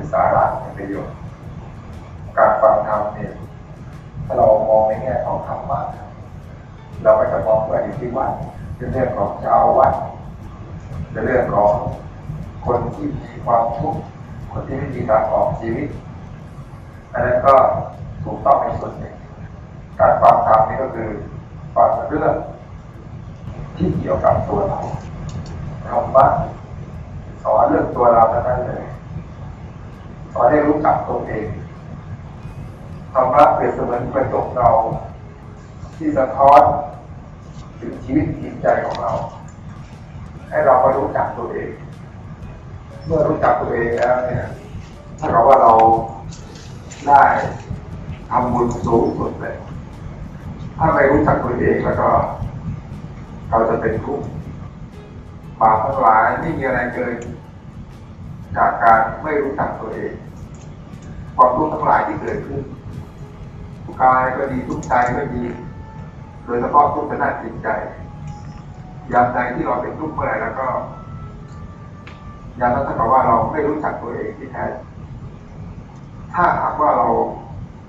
เป็นสาระเป็นประโยชน์ การฟังธรรมเนี่ยถ้าเรามองในแง่ของธรรมะเราก็จะมองว่าอยู่ที่วัดเป็นเรื่องของชาววัดเป็นเรื่องของคนที่มีความทุกข์คนที่ไม่มีทางออกชีวิตอันนั้นก็ถูกต้องในส่วนหนึ่งการฟังธรรมนี่ก็คือฟังเรื่องที่เกี่ยวกับตัวเราธรรมะสอนเรื่องตัวเราเท่านั้นเลย สอนให้รู้จักตัวเองธรรมะเปรียบเสมือนกระจกเงาที่สะท้อนถึงชีวิตจิตใจของเรา ให้เรามารู้จักตัวเอง เมื่อรู้จักตัวเองแล้วเนี่ยถ้าเราว่าเราได้ทำบุญสูงสุดเลยถ้าไม่รู้จักตัวเองแล้วก็ เราจะเป็นทุกข์บาปทั้งหลายไม่มีอะไรเกิน จากการไม่รู้จักตัวเอง ความทุกข์ทั้งหลายที่เกิดขึ้นทุกกายก็ดีทุกใจก็ดี โดยเฉพาะทุกข์ทางด้านจิตใจ ยามใดที่เราเป็นทุกข์เมื่อไหร่แล้วก็ ยามนั้นถ้ากับว่าเราไม่รู้จักตัวเองที่แท้ ถ้าหากว่าเรา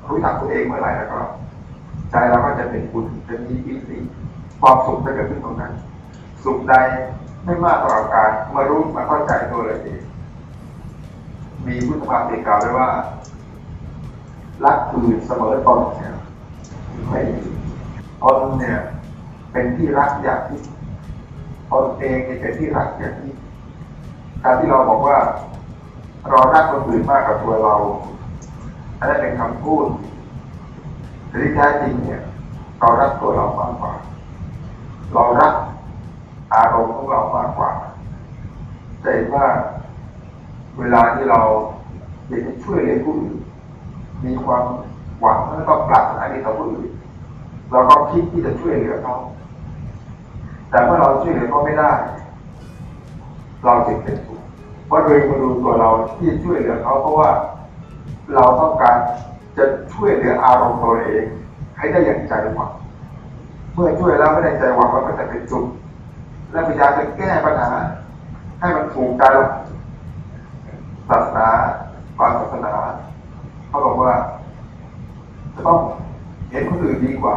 รู้จักตัวเองเมื่อไหร่แล้วก็ ใจเราก็จะเป็นบุญจะมีอินทรีย์ความสุขจะเกิดขึ้นตรงนั้น สุขใดไม่มากกว่าการมารู้มาเข้าใจตัวเลยเอง มีพุทธภาษิตกล่าวไว้ว่า รักอื่นเสมอตนเนี่ยไม่ดีตนเนี่ย เป็นที่รักอย่างที่ตนเองเป็นที่รักอย่างที่การที่เราบอกว่าเรารักคนอื่นมากกว่าตัวเราอันนั้นเป็นคำพูดแต่ที่แท้จริงเนี่ยเรารักตัวเรามากกว่า เรารักอารมณ์ของเรามากกว่าจะเห็นว่า เวลาที่เราอยากจะช่วยเหลือผู้อื่นมีความหวังแล้วก็ปรารถนาดีต่อผู้อื่นเราก็คิดที่จะช่วยเหลือเขาแต่เมื่อเราช่วยเหลือเขาไม่ได้ เราจึงเป็นทุกข์เพราะโดยมาดูตัวเราที่ช่วยเหลือเขาเพราะว่าเราต้องการจะช่วยเหลืออารมณ์ตัวเอง ให้ได้อย่างใจหวังเมื่อช่วยแล้วไม่ได้ใจหวังมันก็จะเป็นจุกและพยายามจะแก้ปัญหาให้มันถูกใจเรา ศาสนาบางศาสนาเขาบอกว่า จะต้องเห็นคนอื่นดีกว่า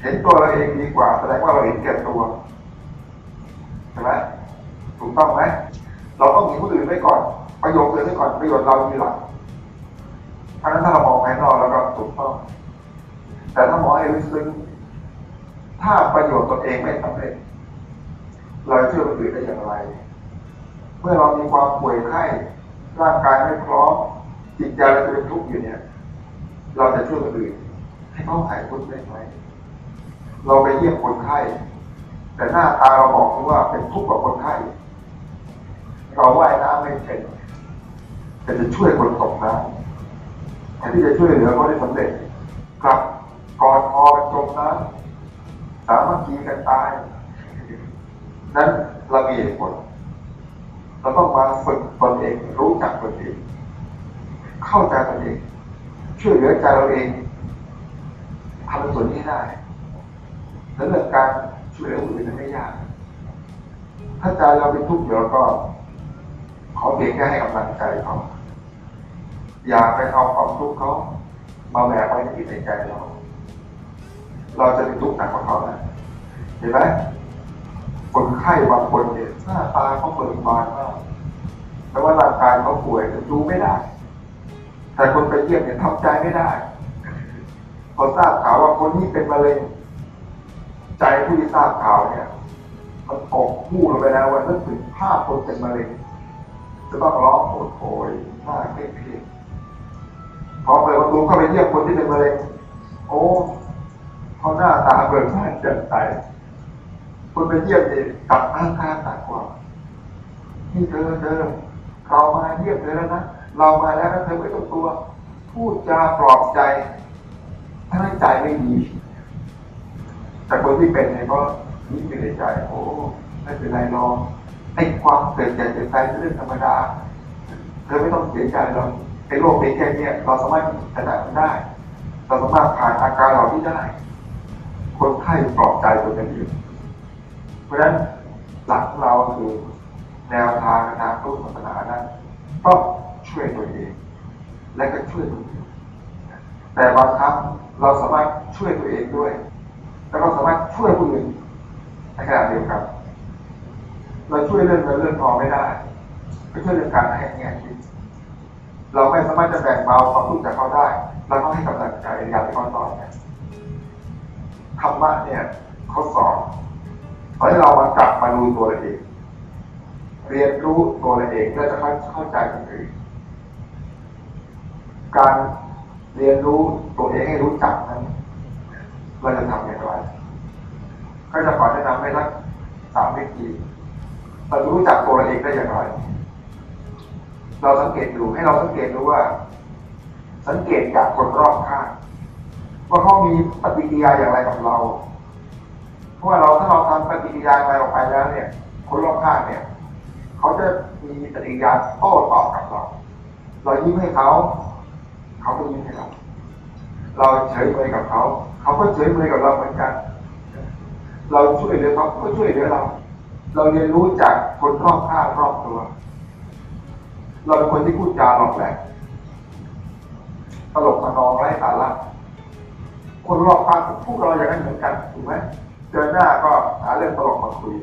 เห็นตัวเราเองดีกว่า แสดงว่าเราเห็นแก่ตัวใช่ไหมถูกต้องไหมเราต้องมีคนอื่นไว้ก่อน ประโยชน์อื่นไว้ก่อนประโยชน์เราทีหลังเพราะฉะนั้นถ้าเรามองภายนอกแล้วก็ถูกต้องแต่ถ้ามองให้ลึกซึ้งถ้าประโยชน์ตนเองไม่สำเร็จเราจะช่วยคนอื่นได้อย่างไร เมื่อเรามีความป่วยไข้ร่างกายไม่พร้อมจิตใจเราเป็นทุกข์อยู่เนี่ย เราจะช่วยคนอื่นให้เขาหายทุกข์ได้ไหมเราไปเยี่ยมคนไข้แต่หน้าตาเราบอกว่าเป็นทุกข์กับคนไข้เราว่ายน้ำไม่เป็นแต่จะช่วยคนตกน้ำแต่ที่จะช่วยเหลือเขาได้สำเร็จกลับกอดคอกันจมน้ำสามัคคีกันตาย นั้นเรามีเหตุผล เราต้องมาฝึกตนเองรู้จักตนเอง เข้าใจตนเอง ช่วยเหลือใจเราเองทำส่วนนี้ได้แล้วเรื่องการช่วยเหลือคนอื่นนั้นไม่ยาก ถ้าใจเราเป็นทุกข์อยู่แล้วก็ ขอเพียงแค่ให้กำลังใจเขาอย่าไปเอาความทุกข์เขามาแบกไว้ในจิตในใจเรา เราจะเป็นทุกข์หนักกว่าเขานะเห็นไหมคนไข้บางคนเนี่ยหน้าตาเขาเบิกบานมาก แต่ว่าร่างกายเขาป่วยดูไม่ได้ แต่คนไปเยี่ยมเนี่ยทำใจไม่ได้ พอทราบข่าวว่าคนนี้เป็นมะเร็งใจผู้ที่ทราบข่าวเนี่ย มันตกคู่ลงไปแล้ววันนึกถึงภาพคนเป็นมะเร็งจะต้องร้องโอดโอยหน้าเครียดพอเปิดประตูเข้าไปเยี่ยมคนที่เป็นมะเร็งโอ้เขาหน้าตาเบิกบานแจ่มใสคนไปเยี่ยมเนี่ยกลับอ้างค้างหนักกว่านี่เธอเธอ เรามาเยี่ยมเธอแล้วนะ เรามาแล้วนะเธอไม่ต้องกลัว พูดจาปลอบใจถ้าให้ใจไม่ดี แต่คนที่เป็นเนี่ยก็ยิ้มอยู่ในใจโอ้ไม่เป็นไรหรอกไอ้ความเกิดแก่เจ็บตายเป็นเรื่องธรรมดา เธอไม่ต้องเสียใจหรอกไอ้โรคเป็นแค่เนี้ยเราสามารถชนะมันได้ เราสามารถผ่านอาการเหล่านี้ได้ คนไข้ปลอบใจตัวเองอยู่เพราะฉะนั้นหลักของเราคือ แนวทางในทางพุทธศาสนานั้นต้องช่วยตัวเอง และก็ช่วยคนอื่นแต่บางครั้งเราสามารถช่วยตัวเองด้วย แล้วก็สามารถช่วยผู้อื่นในขณะเดียวกันเราช่วยเรื่องเงินเรื่องทองไม่ได้ก็ช่วยเรื่องการให้แง่คิดเราไม่สามารถจะแบ่งเบาความทุกข์จากเขาได้เราต้องให้กำลังใจอย่างที่เขาสอนเนี่ยธรรมะเนี่ยเขาสอนขอให้เรามากลับมาดูตัวเราเอง เรียนรู้ตัวเราเองและจะเข้าใจคนอื่นการเรียนรู้ตัวเองให้รู้จักนั้นเราจะทำอย่างไรก็จะขอแนะนำให้ทักสามวิธีเรารู้จักตัวเราเองได้อย่างไร เราสังเกตดูให้เราสังเกตดูว่า สังเกตจากคนรอบข้างว่าเขามีปฏิกิริยาอย่างไรกับเรา เพราะว่าเราถ้าเราทำปฏิกิริยาอะไรออกไปแล้วเนี่ย คนรอบข้างเนี่ย เขาจะมีปฏิกิริยาโต้ตอบกับเรา เรายิ้มให้เขาเขาก็ยิ้มให้เรา เราเฉยเมยกับเขา เขาก็เฉยเมยกับเราเหมือนกัน เราช่วยเหลือเขาก็ช่วยเหลือเรา เราเรียนรู้จากคนรอบข้างรอบตัว เราเป็นคนที่พูดจาหลอกแหลกตลกมานองไร้สาระคนรอบข้างพูดเราอย่างนั้นเหมือนกันถูกไหมเจอหน้าก็หาเรื่องตลกมาคุย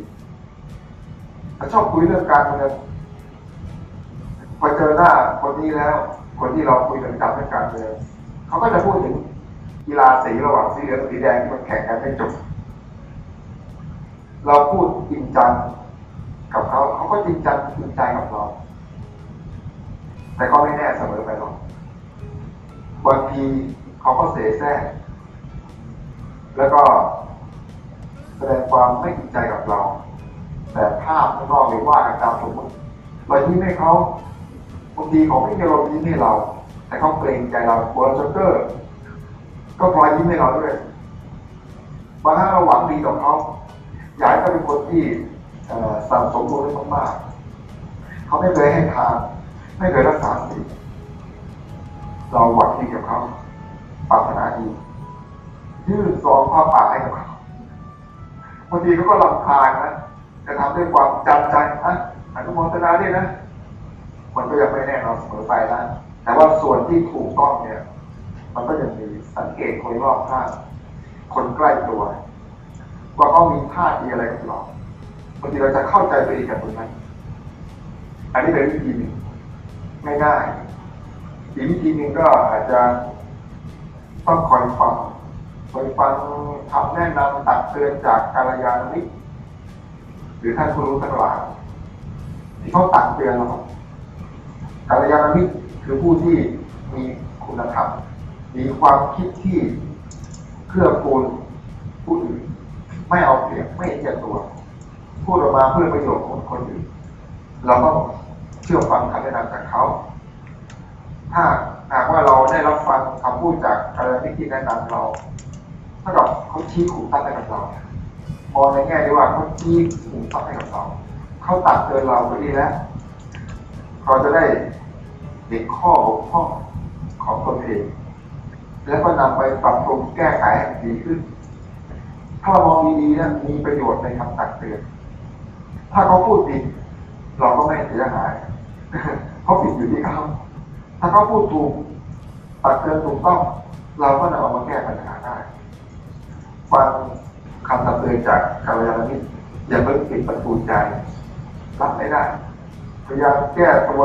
แต่ชอบคุยเรื่องการเมืองพอเจอหน้าคนนี้แล้ว คนที่เราคุยกันจับเรื่องการเมืองเขาก็จะพูดถึงกีฬาสีระหว่างสีเหลืองสีแดงที่มันแข่งกันไม่จบ เราพูดจริงจังกับเขาเขาก็จริงจังจริงใจกับเรา แต่ก็ไม่แน่เสมอไปหรอกบางทีเขาก็เสแสร้งแล้วก็แสดงความไม่จริงใจกับเรา แต่ภาพข้างนอกหรือว่ากันตามสมมติเรายิ้มให้เขาบางทีเขาไม่ยอมยิ้มให้เรา แต่เขาเกรงใจเราบอลจ็อกเกอร์ก็พลอยยิ้มให้เราด้วยบางครั้งเราหวังดีกับเขาอยากให้เป็นคนที่สั่งสมบูรณ์มากๆเขาไม่เคยให้ทานไม่เคยรักษาศีลเราหวังดีกับเขาปรารถนาดียื่นซองผ้าป่าให้กับเขาบางทีเขาก็ลำคาญนะ จะทำด้วยความจำใจอะอนุโมทนาด้วยนะ มันก็ยังไม่แน่นอนเสมอไปนะ แต่ว่าส่วนที่ถูกต้องเนี่ย มันก็ยังมีสังเกตคนรอบข้างคนใกล้ตัว ว่าเขามีท่าทีอะไรกับเราบางทีเราจะเข้าใจตัวเองกับคนนั้นอันนี้เป็นวิธีหนึ่งง่ายๆอีกวิธีหนึ่งก็อาจจะต้องคอยฟังคอยฟังคำแนะนำตักเตือนจากกาลยานมิตร หรือท่านผู้รู้ทั้งหลายที่เขาตักเตือนเรากาลยานมิตรคือผู้ที่มีคุณธรรมมีความคิดที่เพื่อกูลผู้อื่น ไม่เอาเปรียบไม่เห็นแก่ตัว พูดออกมาเพื่อประโยชน์ของคนอื่น เราก็เชื่อฟังคำแนะนำจากเขา ถ้าหากว่าเราได้รับฟังคำพูดจากอะไรที่แนะนำเราถ้ากับเขาชี้ขู่ตั้งให้กับเรา อในแง่ที่ว่าเขาชี้ขู่ตั้งให้กับเราเขาตักเตือนเราก็ดีแล้วเราจะได้เด็กข้อบกพร่องของตนเองแล้วก็นำไปปรับปรุงแก้ไขดีขึ้น ถ้าเรามองดีๆนะมีประโยชน์ในคำตักเตือน ถ้าเขาพูดผิดเราก็ไม่เสียหายเขาผิดอยู่ที่เขาถ้าเขาพูดถูกตักเตือนถูกต้อง เราก็นำเอามาแก้ปัญหาได้ฟัง คำตักเตือนจากกาลยานมิตรอย่าเพิ่งปิดประตูใจ รับไม่ได้พยายามแก้ตัว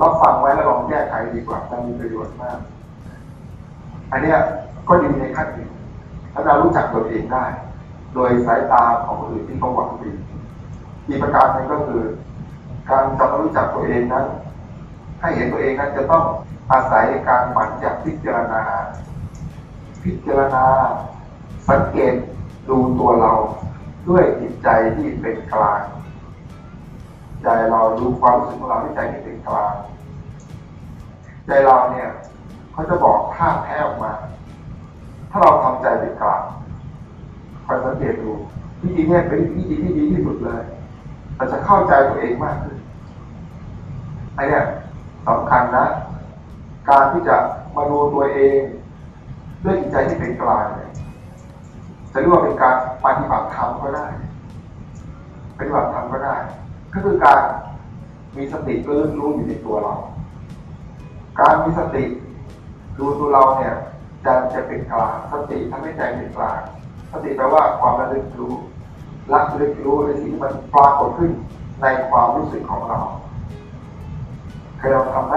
รับฟังไว้แล้วลองแก้ไขดีกว่าจะมีประโยชน์มาก อันนี้ก็ดีในขั้นหนึ่งถ้าเรารู้จักตัวเองได้ โดยสายตาของคนอื่นที่เขาหวังดีอีกประการหนึ่งก็คือ การจะมารู้จักตัวเองนั้นให้เห็นตัวเองนั้นจะต้องอาศัยการหมั่นจากพิจารณา พิจารณา สังเกต ดูตัวเราด้วยจิตใจที่เป็นกลาง ใจเราดูความรู้สึกของเราที่ใจที่เป็นกลาง ใจเราเนี่ยเขาจะบอกท่าแท้ออกมา ถ้าเราทำใจเป็นกลางคอยสังเกตดูวิธีนี้เป็นวิธีที่ดีที่สุดเลยเราจะเข้าใจตัวเองมากขึ้นไอ้นี่สำคัญนะ การที่จะมาดูตัวเอง ด้วยจิตใจที่เป็นกลางเนี่ย จะเรียกว่าเป็นการปฏิบัติธรรมก็ได้ ปฏิบัติธรรมก็ได้ ก็คือการมีสติรู้รู้อยู่ในตัวเรา การมีสติดูตัวเราเนี่ยจะจะเป็นกลางสติทำให้ใจเป็นกลางสติแปลว่าความระลึกรู้ระลึกรู้ในสิ่งที่มันปรากฏขึ้นในความรู้สึกของเราเคยลองทำไหม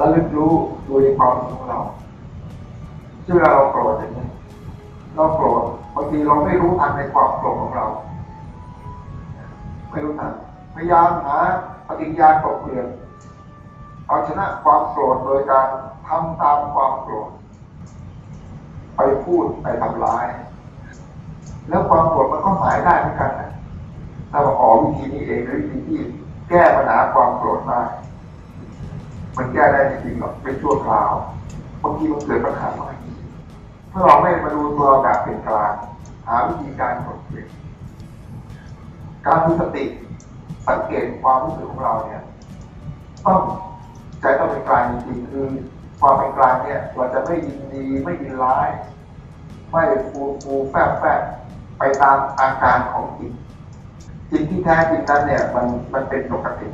ระลึกรู้ดูในความรู้สึกของเราช่วลาเราโกรธอย่างนี้ เราโกรธบางทีเราไม่รู้ทันในความโกรธของเรา ไม่รู้ทันพยายามหาปฏิญญาตกเปลือกเอาชนะความโกรธโดยการทำตามความโกรธ ไปพูดไปทำร้าย แล้วความโกรธมันก็หายได้เหมือนกันนะถ้าเราออกวิธีนี้เองหรือวิธีที่แก้ปัญหาความโกรธได้มันแก้ได้จริงๆหรอกเป็นชั่วคราวบางทีมันเกิดปัญหาใหม่ ถ้าเราไม่มาดูตัวแบบเป็นกลางหาวิธีการกดเปลี่ยนการมีสติสังเกตความรู้สึกของเราเนี่ยต้องใจต้องเป็นกลางจริงๆคือความเป็นกลางเนี่ยเราจะไม่ยินดีไม่ยินร้าย ไม่ฟูฟูแฝบแฝบไปตามอาการของจิตจิตที่แท้จริงนั้นเนี่ยมันมันเป็นปกติ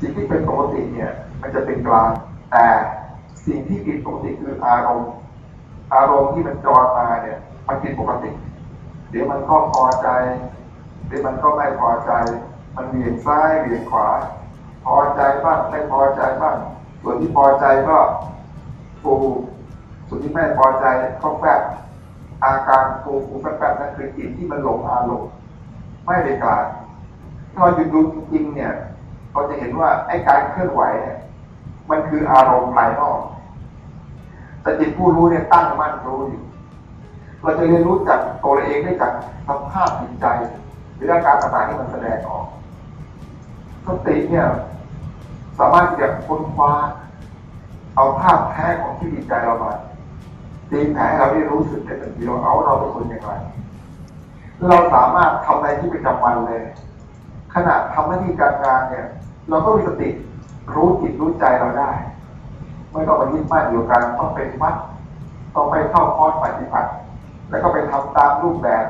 จิตที่เป็นปกติเนี่ยมันจะเป็นกลางแต่สิ่งที่ผิดปกติคืออารมณ์ อารมณ์ที่มันจรมาเนี่ย มันผิดปกติ เดี๋ยวมันก็พอใจ เดี๋ยวมันก็ไม่พอใจ มันเวียนซ้ายเวียนขวา พอใจบ้างไม่พอใจบ้างส่วนที่พอใจก็ฟูส่วนที่ไม่พอใจก็แฝบอาการฟูฟูแฝบนั่นคือจิตที่มันหลงอารมณ์ไม่ได้กลารถ้าเราหยุดดูจริงๆเนี่ยเราจะเห็นว่าไอ้การเคลื่อนไหวเนี่ยมันคืออารมณ์ภายนอก แต่จิตผู้รู้เนี่ยตั้งมั่นรู้อยู่เราจะเรียนรู้จากตัวเองได้จากสภาพจิตใจ หรืออาการต่างๆที่มันแสดงออกสติเนี่ยสามารถที่จะค้นคว้าเอาภาพแท้ของที่จิตใจเรามาตีแผลเราได้รู้สึกได้ทันทีว่าเอาเราเป็นคนอย่างไรเราสามารถทำในที่ประจำวันเลย ขณะทำหน้าที่การงานเนี่ย เราก็มีสติรู้จิตรู้ใจเราได้ ไม่ต้องไปยึดมั่นอยู่การต้องเป็นวัดต้องไปเข้าคอร์สปฏิบัติ แล้วก็ไปทำตามรูปแบบ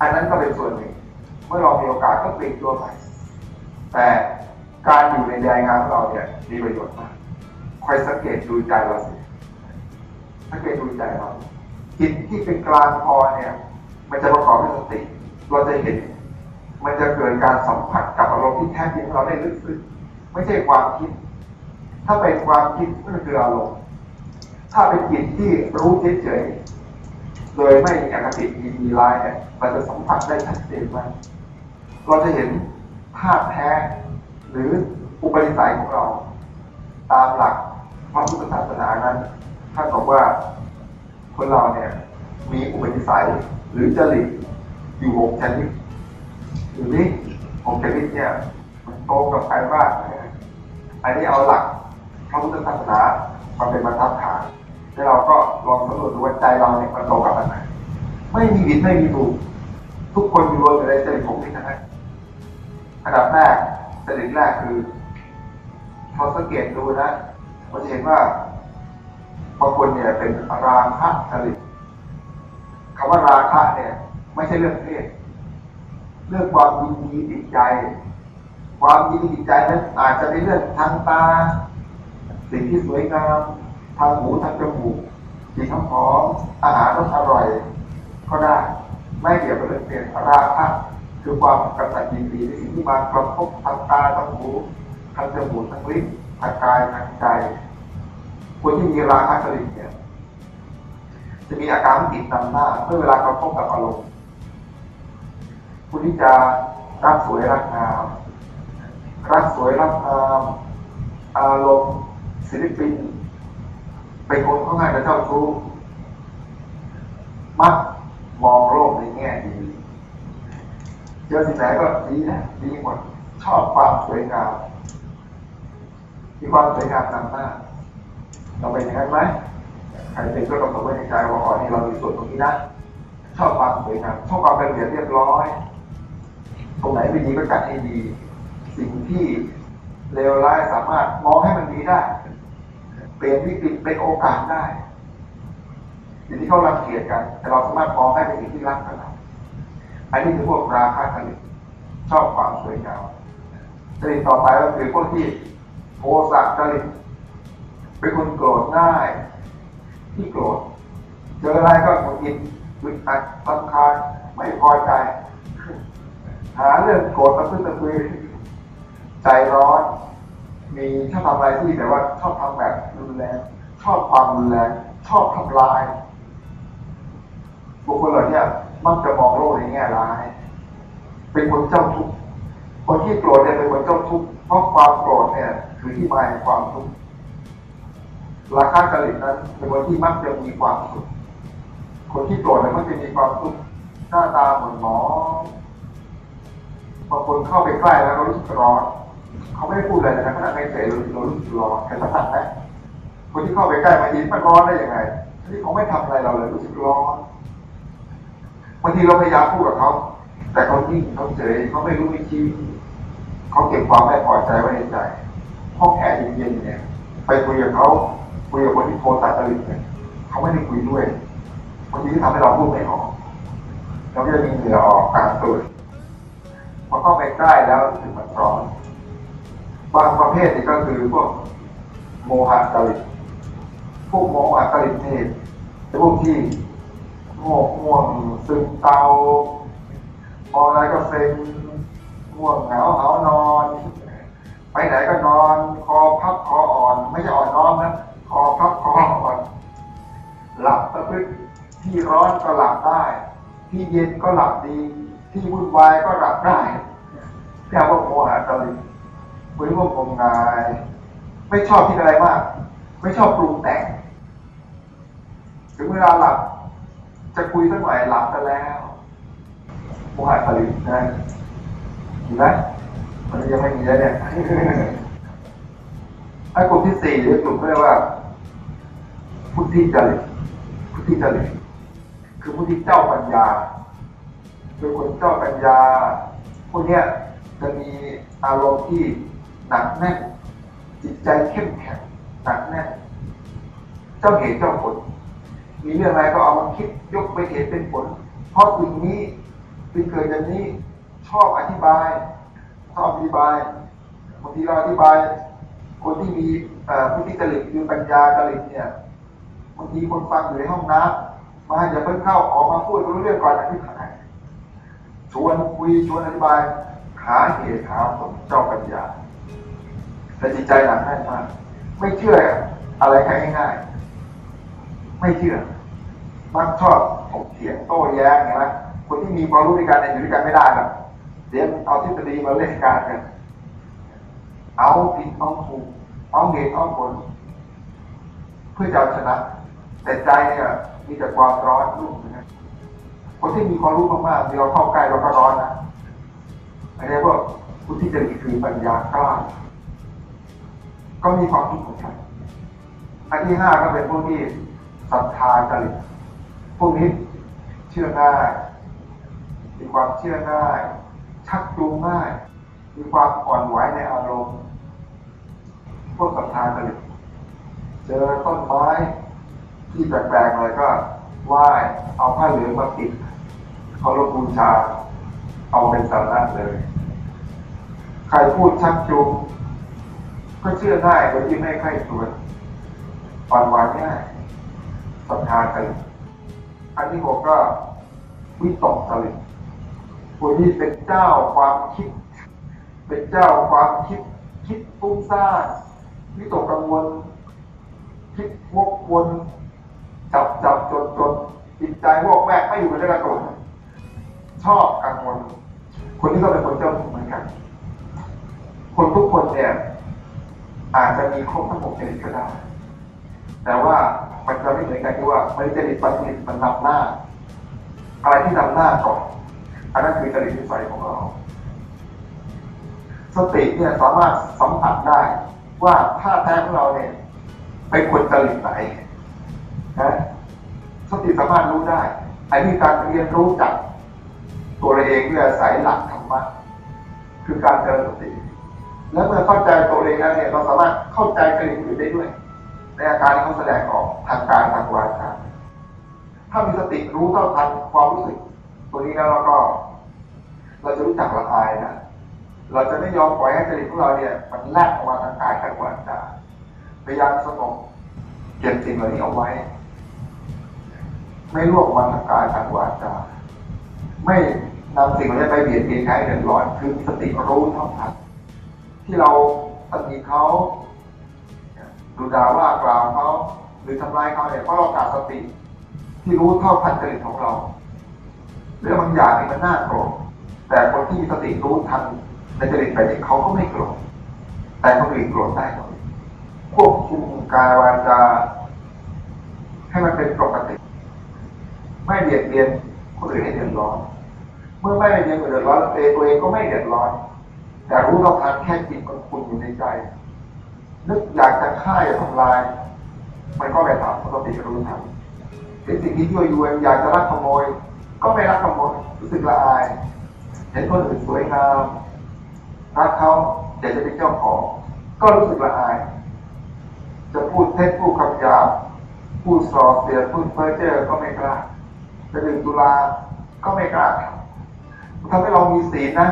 อันนั้นก็เป็นส่วนหนึ่ง เมื่อเรามีโอกาสก็เปลี่ยนตัวไป แต่การอยู่ในแดนงานของเราเนี่ยมีประโยชน์มากคอยสังเกตดูใจเราสิสังเกตดูใจเราจิตที่เป็นกลางพอเนี่ย มันจะประกอบด้วยสติเราจะเห็น มันจะเกิดการสัมผัสกับอารมณ์ที่แท้จริงเราได้ลึกซึ้งไม่ใช่ความคิด ถ้าเป็นความคิดก็คืออารมณ์ถ้าเป็นจิตที่รู้เฉยๆโดยไม่มีอคติมีมีลายเนี่ยมันจะสัมผัสได้ชัดเจนมากเราจะเห็นภาพแท้หรืออุปนิสัยของเรา ตามหลักพระพุทธศาสนานั้นท่านบอกว่าคนเราเนี่ยมีอุปนิสัยหรือจริตอยู่หกชนิดหรือนี่หกชนิดเนี่ยมันโตกับใครบ้างอันนี้เอาหลัก ระพุทธศาสนามาเป็นบรรทัดฐานแล้วเราก็ลองสำรวจดูว่าใจเราเนี่ยมันโตกับอะไรไม่มีผิดไม่มีถูกทุกคนอยู่รวมอยู่ในใจผมนี่นะอันดับแรกจริตแรกคือเราสังเกตดูนะเราจะเห็นว่าบางคนเนี่ยเป็นราคะจริตคำว่าราคะเนี่ย ไม่ใช่เรื่องเพศเรื่องความยินดีติดใจ ความยินดีติดใจนั้นอาจจะเป็นเรื่องทางตา สิ่งที่สวยงามทางหูทางจมูกสิ่งหอมอาหารรสอร่อย ก็ได้ไม่เกี่ยวกับเรื่องเพศราคะคือความกระตันยินดีในสิ่งที่มากระทบทางตาทางหูทางจมูกทางลิ้นทางกายทางใจคนที่มีราคะจริตเนี่ยจะมีอาการติดนำหน้าเมื่อเวลากระทบกับอารมณ์คุณที่จะรักสวยรักงามรักสวยรักงามอารมณ์ ศิลปินเป็นคนข้างในและเจ้าชู้มักมองโลกในแง่ดีเจอสิ่งไหนก็ดีนะดีหมดชอบความสวยงามมีความสวยงามนำหน้าเราเป็นอย่างนั้นไหมใครเป็นก็ต้องตกไว้ในใจว่าอ๋อนี่เรามีส่วนตรงนี้นะชอบความสวยงามชอบความเป็นระเบียบเรียบร้อย ตรงไหนไม่ดีก็จัดให้ดี สิ่งที่เลวร้ายสามารถมองให้มันดีได้ เปลี่ยนวิกฤตเป็นโอกาสได้สิ่งที่เขารังเกียจกัน แต่เราสามารถมองให้เป็นสิ่งที่รักกันได้อันนี้คือพวกราคะจริตชอบความสวยงามจริตต่อไปก็คือพวกที่โทสะจริตเป็นคนโกรธง่าย ที่โกรธเจออะไรก็หงุดหงิดวิตอัดรำคาญไม่พอใจ หาเรื่องโกรธมาพึ่งตะพือใจร้อน มีชอบทำอะไรที่แบบว่าชอบทำแบบ นแรงชอบความรุนแรงชอบทำลาย บุคคลเหล่านี้มักจะมองโลกในแง่ร้าย เป็นคนเจ้าทุกข์คนที่โกรธเนี่ยเป็นคนเจ้าทุกข์เพราะความโกรธเนี่ยคือที่มาแห่งความทุกข์ราคาจริตนั้นเป็นคนที่มักจะมีความสุขคนที่โกรธเนี่ยมักจะมีความทุกข์หน้าตาเหมือนหมอบางคนเข้าไปใกล้แล้วก็รู้สึกร้อนเขาไม่ได้พูดอะไรนะขณะในใจเราเรารู้สึกร้อนแค่สัมผัสไหม คนที่เข้าไปใกล้มายินมันร้อนได้ยังไงที่เขาไม่ทำอะไรเราเลยรู้สึกร้อนบางทีเราพยายามพูดกับเขาแต่เขานิ่งเขาเฉยเขาไม่รู้วิธีเขาเก็บความไม่พอใจไว้ในใจห้องแอร์เย็นๆเนี่ย ไปคุยกับเขาคุยกับคนที่โทรตัดจริตเนี่ยเขาไม่ได้คุยด้วยบางทีที่ทำให้เราพูดไม่ออกเราก็จะมีเหงื่อออกตามตัวพอเข้าไปใกล้แล้วรู้สึกมันร้อนบางประเภทนี่ก็คือพวกโมหะจริต พวกโมหะจริตนี่เป็นพวกที่ง่ง่วงซึมเตาพออะไรก็เซ็งง่วงเหงาเหานอน ไปไหนก็นอน คอพับคออ่อน ไม่ใช่อ่อนน้อมนะคอพับคออ่อนหลับตะพึกที่ร้อนก็หลับได้ ที่เย็นก็หลับดี ที่วุ่นวายก็หลับได้แค่ว่าโมหะจริตคุยว่างมงาย ไม่ชอบคิดอะไรมาก ไม่ชอบปรุงแต่ง ถึงเวลาหลับ จะคุยสักหน่อยหลับไปแล้วโมหะจริตนะเห็นไหมมันยังไม่มีแล้วเนี่ยไอ้กลุ่มที่สี่หรือกลุ่มเรียกว่าพุทธิจริตพุทธิจริตคือผู้ที่เจ้าปัญญาเป็นคนเจ้าปัญญา พวกเนี้ยจะมีอารมณ์ที่หนักแน่นจิตใจเข้มแข็งหนักแน่นเจ้าเหตุเจ้าผล มีเรื่องอะไรก็เอามาคิดยกไปเหตุเป็นผล เพราะสิ่งนี้สิ่งเกิดอย่างนี้ชอบอธิบายชอบอธิบายบางทีเราอธิบาย คนที่มีพุทธิจริตคือปัญญาจริตเนี่ยบางทีคนฟังอยู่ในห้องน้ำมาอย่าเพิ่งเข้าออกมาพูดรู้เรื่องก่อนอธิบายชวนคุยชวนอธิบายหาเหตุหาผลเจ้าปัญญาแต่จิตใจหนักแน่นมากไม่เชื่ออะไรใครง่ายๆไม่เชื่อ มักชอบถกเถียงโต้แย้งนะคนที่มีความรู้ในการอยู่ด้วยกันไม่ได้หรอกเดี๋ยวเอาทฤษฎีมาเล่นการกัน เอาผิดเอาถูกเอาเหตุเอาผลเพื่อจะชนะ แต่ใจเนี่ยมีแต่ความร้อนรุ่มนะคนที่มีความรู้มากๆที่เราเข้าใกล้เราก็ร้อนนะอันนี้พวกผู้ที่จะมีคือปัญญากล้าก็มีความคิดของฉันอันที่ห้าก็เป็นพวกที่ศรัทธาจริต พวกนี้เชื่อง่าย มีความเชื่อง่าย ชักจูงง่าย มีความอ่อนไหวในอารมณ์พวกศรัทธาจริตเจอต้นไม้ที่แปลกๆเลยก็ไหว้เอาผ้าเหลืองมาปิดเขาลบบูชา เอาเป็นสาระเลย ใครพูดชักจูงก็เชื่อง่ายโดยที่ไม่ใครตรวจอ่อนไหวง่ายศรัทธาจริต อันที่หกก็วิตกจริตคนที่เป็นเจ้าความคิด เป็นเจ้าความคิด คิดฟุ้งซ่านวิตกกังวล คิดวกวนจับจับจนจนจิตใจวอกแวกไม่อยู่ในกระตุ้นชอบกังวลคนนี้ก็เป็นคนเจ้าเหมือนกัน คนทุกคนเนี่ยอาจจะมีครบทั้งหกชนิดก็ได้ แต่ว่า มันจะไม่เหมือนกันที่ว่ามันจะดิตปฏิบัติมันนำหน้า อะไรที่นำหน้าก่อนอันนั้นคือจริตนิสัยของเรา สติเนี่ยสามารถสัมผัสได้ว่าท่าแท้ของเราเนี่ยเป็นคนจริตไหนนะสติสามารถรู้ได้อันนี้การเรียนรู้จากตัวเราเองด้วยอายหลักธรรมะคือการเจริญสติ แล้วเมื่อเข้าใจตัวเองแล้วเนี่ยเราสามารถเข้าใจจริตอื่นได้ด้วย ในอาการที่เขาแสดงออกทางกายทางวาจาถ้ามีสติรู้เท่าทันความรู้สึก ตัวนี้แล้วเราก็ เราจะรู้จักละอายนะ เราจะไม่ยอมปล่อยให้จริตของเราเนี่ย มันแลกออกมาทางกายทางวาจาพยายามสงบเก็บสิ่งเหล่านี้เอาไว้ ไม่ลวกมันทางกายทางวาจาไม่นำสิ่งเหล่านี้ไปเบียดเบียนใครเดือดร้อนคือสติรู้เท่าทันที่เราตำหนิเขา ดูด่าว่ากล่าวเขาหรือทำร้ายเขาเนี่ยเพราะเราขาดสติ ที่รู้เท่าทันจริตของเรา เรื่องบางอย่างนี่มันน่าโกรธแต่คนที่มีสติรู้ทันในจริตแบบนี้เขาก็ไม่โกรธแต่คนอื่นโกรธได้หมดควบคุมกายวาจาให้มันเป็นปกติ ไม่เบียดเบียนคนอื่นให้เดือดร้อนเมื่อไม่เบียดเบียนคนอื่นเดือดร้อนเองตัวเองก็ไม่เดือดร้อนแต่รู้เท่าทันแค่จิตมันคุณอยู่ในใจ นึกอยากจะฆ่าอยากทำลาย มันก็ไม่ทำปกติรู้ทันเห็นสิ่งที่ยั่วยวนอยากจะรักขโมย ก็ไม่รักขโมยรู้สึกละอาย เห็นคนอื่นสวยงามรักเขาอยากจะเป็นเจ้าของ ก็รู้สึกละอาย จะพูดเท็จพูดคำหยาบพูดส่อเสียดพูดเพ้อเจ้อก็ไม่กล้าจะดื่มตุลาก็ไม่กล้าทำให้เรามีศีลนะ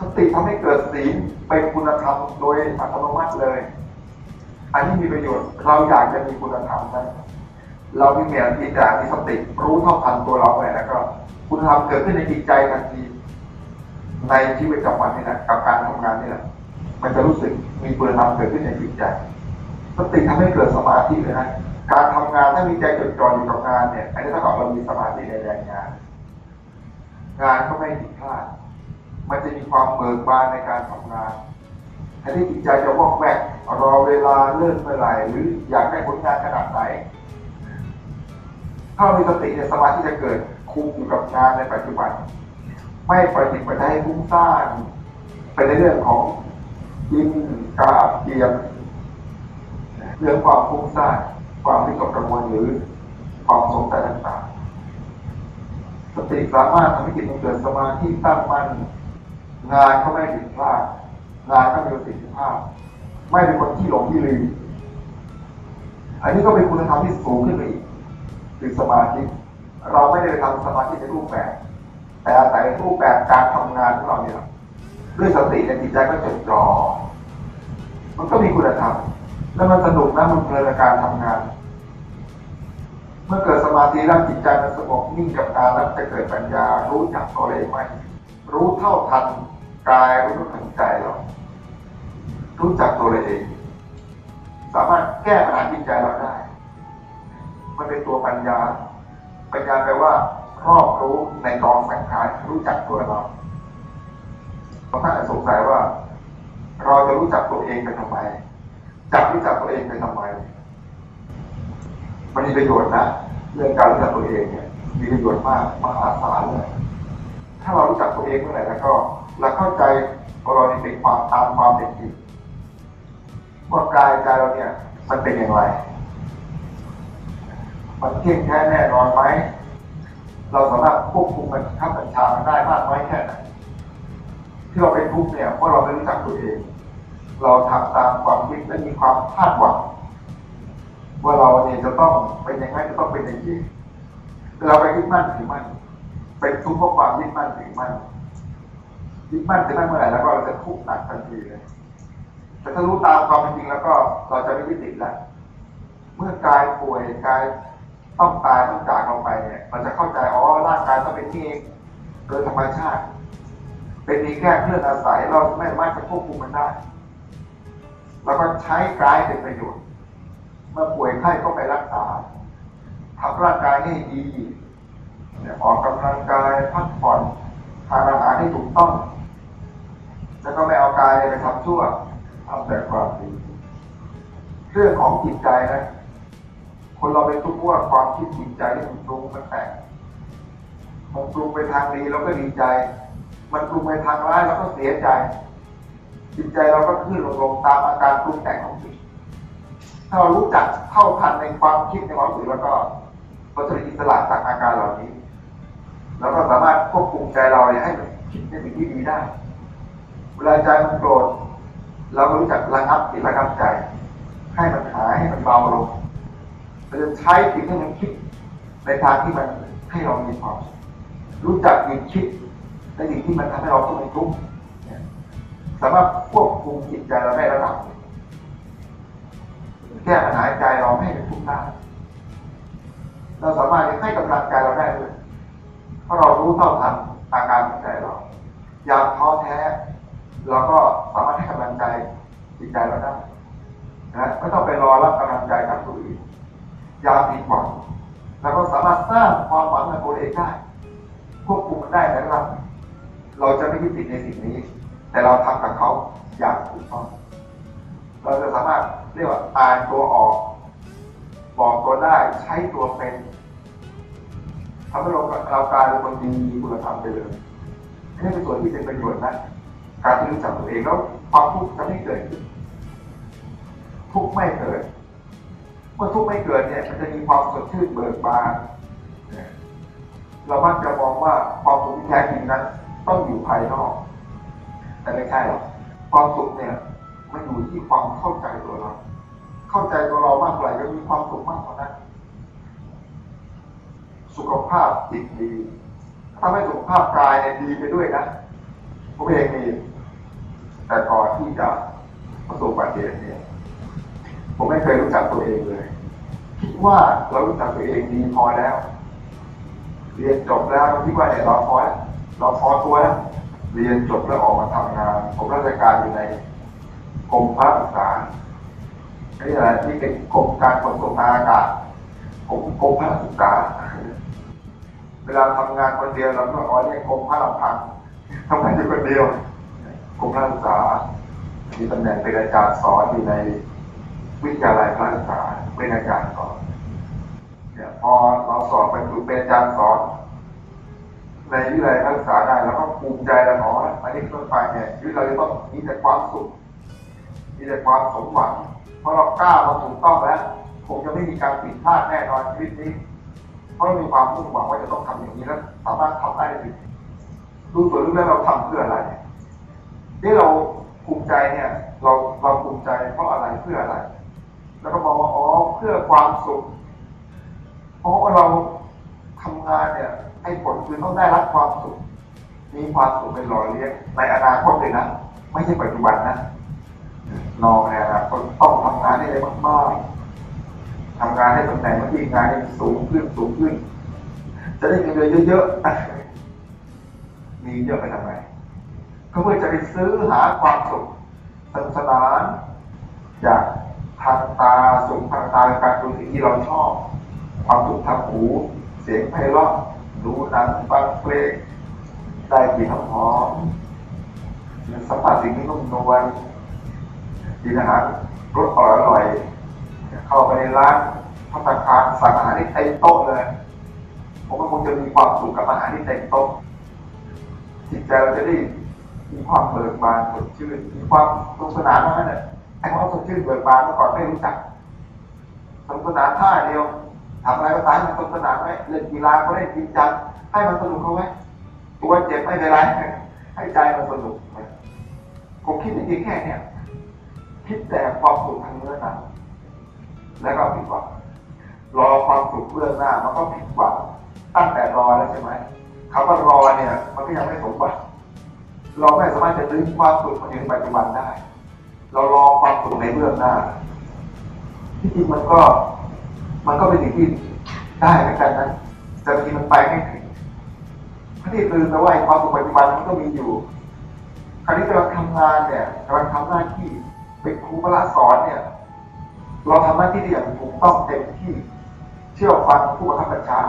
สติทำให้เกิดศีลเป็นคุณธรรมโดยอัตโนมัติเลย อันนี้มีประโยชน์ เราอยากจะมีคุณธรรมนะเรามีเมียมีแต่มีสติรู้เท่าทันตัวเราไปแล้วก็ คุณธรรมเกิดขึ้นในจิตใจทันที ในชีวิตประจำวันนี่นะกับการทำงานนี่แหละมันจะรู้สึกมีคุณธรรมเกิดขึ้นในจิตใจ สติทำให้เกิดสมาธิเลยนะการทำงานถ้ามีใจจดจ่ออยู่กับงานเนี่ยอันนี้ถ้าเรามีสมาธิในแรงงาน งานก็ไม่ผิดพลาด มันจะมีความเบิกบานในการทำงานแทนที่จิตใจจะวอกแวกรอเวลาเลื่อนเมื่อไหร่หรืออยากได้ผลงานขนาดไหน ถ้าเรามีสติเนี่ยสมาธิจะเกิดคุมอยู่กับงานในปัจจุบัน ไม่ปล่อยจิตปล่อยใจให้ฟุ้งซ่านไปในเรื่องของยินกาเกียมเรื่องความฟุ้งซ่านความวิตกกังวลหรือความสงสัยต่างๆ สติสามารถทำให้จิตมันเกิดสมาธิตั้งมั่น งานก็ไม่ผิดพลาดงานก็มีประสิทธิภาพ ไม่เป็นคนที่หลงที่ลืมอันนี้ก็เป็นคุณธรรมที่สูงขึ้นไปอีกคือสมาธิเราไม่ได้ไปทำสมาธิในรูปแบบ แต่อาศัยรูปแบบการทำงานของเราเนี่ยด้วยสติในจิตใจก็จดจ่อมันก็มีคุณธรรมแล้วมันสนุกนะมันเพลินในการทำงาน เมื่อเกิดสมาธิแล้วจิตใจมันสงบนิ่งกับการแล้วจะเกิดปัญญารู้จักตัวเองไหมรู้เท่าทัน กายรู้เท่าทันใจเรารู้จักตัวเราเอง สามารถแก้ปัญหาจิตใจเราได้ มันเป็นตัวปัญญา ปัญญาแปลว่าครอบรู้ในกองสังขารรู้จักตัวเราบางท่านอาจสงสัยว่า เราจะรู้จักตัวเองไปทำไมจับรู้จักตัวเองไปทำไมมันมีประโยชน์นะเรื่องการรู้จักตัวเองเนี่ยมีประโยชน์มากมหาศาลเลยถ้าเรารู้จักตัวเองเมื่อไหร่แล้วก็ เราเข้าใจว่าเราเนี่เป็นความตามความเป็นจริงว่ากายใจเราเนี่ยมันเป็นอย่างไร มันเที่ยงแท้แน่นอนไหม เราสามารถควบคุมมันข้าบัญชามันได้มากน้อยแค่ไหนที่เราเป็นทุกข์เนี่ยเพราะเราไม่รู้จักตัวเอง เราทำตามความคิดและมีความคาดหวังว่าเราเนี่ยจะต้องเป็นอย่างนั้นจะต้องเป็นอย่างนี้เราไปยึดมั่นถือมั่นเป็นทุกข์เพราะความยึดมั่นถือมั่น ยึดมั่นถือมั่นเมื่อไหร่แล้วก็เราจะทุกข์หนักทันทีเลยแต่ถ้ารู้ตามความเป็นจริงแล้วก็เราจะไม่ยึดติดแล้วเมื่อกายป่วยกายต้องตายต้องจากเราไปเนี่ยเราจะเข้าใจอ๋อร่างกายต้องเป็นที่เองโดยธรรมชาติ เป็นมีแค่เคลื่อนอาศัยเราไม่สามารถจะควบคุมมันได้เราก็ใช้กายเป็นประโยชน์ เมื่อป่วยไข้ก็ไปรักษาทำร่างกายให้ดีออกกำลังกายพักผ่อนทานอาหารให้ถูกต้อง แล้วก็ไม่เอากายไปทำชั่วทำแต่ความดี เรื่องของจิตใจนะ คนเราเป็นทุกข์ว่าความคิดจิตใจที่มันปรุงมันแต่งมันปรุงไปทางดีเราก็ดีใจ มันปรุงไปทางร้ายเราก็เสียใจ จิตใจเราก็ขึ้นลงลงตามอาการปรุงแต่งของจิตถ้าเรารู้จักเท่าทันในความคิดในความรู้สึกแล้วก็เราจะอิสระจากอาการเหล่านี้ แล้วก็สามารถควบคุมใจเราให้คิดในสิ่งที่ดีได้ วลาใจมันโกรธเราก็รู้จักระงับจิตระงับใจ ให้มันหายให้มันเบาลงเราจะใช้จิตให้มันคิด ในทางที่มันให้เรามีความรู้จักหยุดคิดในสิ่งที่มันทำให้เราต้องเป็นทุกข์สามารถควบคุมจิตใจเราได้ระดับแก้ปัญหาใจเราไม่ให้เป็นทุกข์ได้เราสามารถจะให้กำลังใจเราได้ด้วยเพราะเรารู้เท่าทันอาการของใจเราอย่าท้อแท้ เราก็สามารถให้กำลังใจจิตใจเราได้นะไม่ต้องไปรอรับกำลังใจจากคนอื่นยามผิดหวังเราก็สามารถสร้างความหวังในตัวเองได้ควบคุมมันได้นระดับหนึ่งเราจะไม่ยึดติดในสิ่งนี้ แต่เราทำกับเขาอย่างถูกต้อง เราจะสามารถเรียกว่าอ่านตัวออกบอกตัวได้ใช้ตัวเป็นทำให้เราเรากลายเป็นคนดีคุณธรรมไปเลยนนี้เป็นส่วนที่เป็นประโยชน์นะ การที่รู้จักตัวเองแล้วความทุกข์จะไม่เกิดขึ้นทุกข์ไม่เกิด เมื่อทุกข์ไม่เกิดเนี่ยมันจะมีความสดชื่นเบิกบานเรามักจะมองว่าความสุขที่แท้จริงนั้นต้องอยู่ภายนอก แต่ไม่ใช่หรอกความสุขเนี่ยมันอยู่ที่ความเข้าใจตัวเรา เข้าใจตัวเรามากเท่าไหร่ก็มีความสุขมากเท่านั้น สุขภาพจิตดีทำให้สุขภาพกายเนี่ยดีไปด้วยนะผมเองมี แต่ก่อนที่จะประสบอุบัติเหตุเนี่ย ผมไม่เคยรู้จักตัวเองเลย คิดว่าเรารู้จักตัวเองดีพอแล้ว เรียนจบแล้วคิดว่าเนี่ยเราพอแล้วเราพอตัวแล้วเรียนจบแล้วออกมาทำงาน ผมราชการอยู่ในกรมพระศึกษานี่อะไรที่เป็นกรมการขนส่งทางอากาศผมกรมพระศึกษา เวลาทำงานคนเดียวเราก็อ๋อเนี่ยกรมพระลำพังทำงานอยู่คนเดียว กรมพระศึกษา มีตำแหน่งเป็นอาจารย์สอนอยู่ในวิทยาลัยพระศึกษาเป็นอาจารย์สอนเนี่ยพอเราสอบไปถึงเป็นอาจารย์สอน ในวิทยาลัยพระศึกษาได้แล้วก็ภูมิใจแล้วหนออันนี้ต้นไปเนี่ยชีวิตเราจะต้องมีแต่ความสุขมีแต่ความสมหวังเพราะเรากล้ามาถูกต้องแล้วคงจะไม่มีการผิดพลาดแน่นอนชีวิตนี้เพราะมีความมุ่งหวังว่าจะต้องทำอย่างนี้แล้ว สามารถทำได้จริงดูตัวรู้แล้วเราทำเพื่ออะไร ที่เราภูมิใจเนี่ยเราเราภูมิใจเพราะอะไรเพื่ออะไร แล้วก็บอกว่าอ๋อเพื่อความสุขเพราะเราทำงานเนี่ยให้ผลคือต้องได้รับความสุขมีความสุขเป็นหล่อเลี้ยงในอนาคตเลยนะไม่ใช่ปัจจุบันนะนองในอนาคตต้องทำงานให้ได้มากๆทำงานให้ตำแหน่งที่งานให้สูงขึ้นสูงขึ้น จะได้เงินเดือนเยอะๆมีเยอะไปทำไม เพื่อจะไปซื้อหาความสุขสนุกสนานจากทางตาสุขทางตาการดูสิ่งที่เราชอบ ความสุขทางหู เสียงไพเราะดูหนังฟังเพลงได้กลิ่นหอมสัมผัสสิ่งที่นุ่มนวลกินอาหารรสอร่อย เข้าไปในร้านพัตตาคารสั่งอาหารที่เต็มโต๊ะเลยผมก็คงจะมีความสุขกับอาหารที่เต็มโต๊ะจิตใจเราจะได้ มีความเบิกบานสดชื่นมีความสนุกสนานมากเลยไอ้ความสดชื่นเบิกบานเมื่อก่อนไม่รู้จักสนุกสนานท่าเดียวทำอะไรก็ตามมันสนุกสนานไหมเล่นกีฬาก็เล่นจริงจังให้มันสนุกเขาไว้ตัวเจ็บไม่เป็นไรให้ใจมันสนุกผมคิดจริงแค่เนี้ยคิดแต่ความสุขทางเนื้อหนังแล้วก็ผิดหวังรอความสุขเบื้องหน้ามันก็ผิดหวังตั้งแต่รอแล้วใช่ไหมคำว่ารอเนี่ย มันก็ยังไม่สมหวัง เราไม่สามารถจะดึงความสุขมาถึงปัจจุบันได้ เรารอความสุขในเบื้องหน้า ที่จริงมันก็ มันก็เป็นสิ่งที่ได้เหมือนกันนะแต่บางทีมันไปไม่ถึงพระที่ตื่นแต่ว่าความสุขปัจจุบันมันก็มีอยู่คราวนี้กำลังทำงานเนี่ยกำลังทำหน้าที่เป็นครูพระสอนเนี่ย เราทำหน้าที่ได้อย่างถูกต้องเต็มที่ เชื่อฟังผู้บังคับบัญชา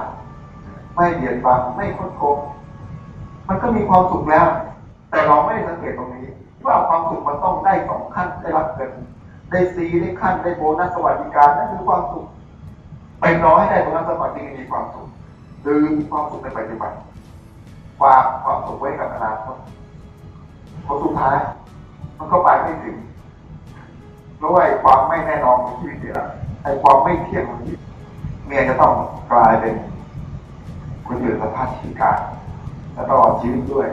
ไม่เบียดบังไม่คดโกงมันก็มีความสุขแล้ว แต่เราไม่ได้สังเกตตรงนี้ ว่าความสุขมันต้องได้สองขั้นได้รับเงินได้ซีได้ขั้นได้โบนัสสวัสดิการนั่นคือความสุขไปน้อยได้โบนัสสวัสดิการมีความสุขหรือมีความสุขในปัจจุบันฝากความสุขไว้กับอนาคตผลสุดท้าย มันก็ไปไม่ถึงเพราะว่าความไม่แน่นอนของชีวิตเนี่ยไอ้ความไม่เที่ยงของชีวิตเมียจะต้องกลายเป็นคนอยู่สภาพชีการและตลอดชีวิตด้วย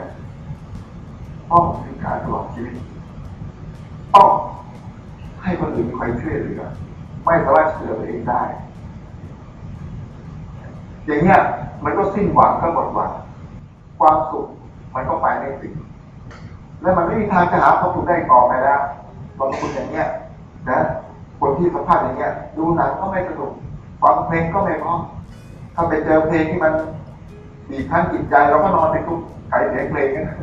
ต้องพิการตลอดชีวิตต้องให้คนอื่นคอยช่วยเหลือไม่สามารถช่วยเหลือตัวเองได้ อย่างเงี้ยมันก็สิ้นหวังก็หมดหวังความสุขมันก็ไปไม่ถึงแล้วมันไม่มีทางจะหาความสุขได้ต่อไปแล้วบางคนอย่างเงี้ยนะคนที่สภาพอย่างเงี้ย ดูหนังก็ไม่สนุกฟังเพลงก็ไม่พราะถ้าไปเจอเพลงที่มันบีบคั้นจิตใจเราก็นอนไปทุกไขเสียงเพลงนะ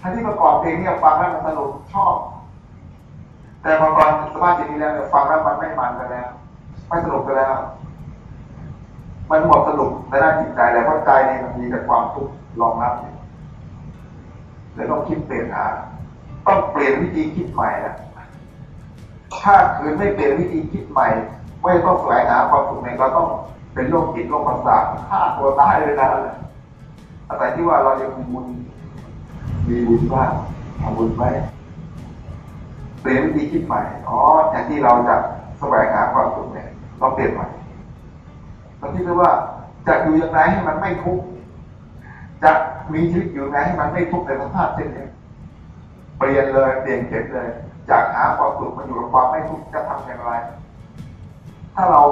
ทั้งที่ประกอบเพลงเนี่ยฟังแล้วมันสนุกชอบ แต่พอตอนสภาพอย่างนี้แล้วเนี่ยฟังแล้วมันไม่มันกันแล้ว ไม่สนุกกันแล้ว มันหมดสนุกในด้านจิตใจแล้วเพราะใจเนี่ยมันมีแต่ความทุกข์รองรับอยู่เลยต้องคิดเปลี่ยนหาต้องเปลี่ยนวิธีคิดใหม่นะถ้าคืนไม่เปลี่ยนวิธีคิดใหม่ ไม่ต้องแสวงหาความสุขในเราต้องเป็นโรคจิตโรคประสาทฆ่าตัวตายเลยนะอาศัยที่ว่าเรายังมีบุญ มีบุญบ้างทำบุญไหมเปลี่ยนวิธีคิดใหม่ อ๋อแทนที่เราจะแสวงหาความสุขเนี่ย เราเปลี่ยนใหม่เราคิดว่าจะอยู่ยังไงให้มันไม่ทุกข์ จะมีชีวิตอยู่ยังไงให้มันไม่ทุกข์ในสภาพเช่นนี้เปลี่ยนเลยเปลี่ยนเข็มเลย จากหาความสุขมาอยู่กับความไม่ทุกข์จะทำอย่างไร ถ้าเรา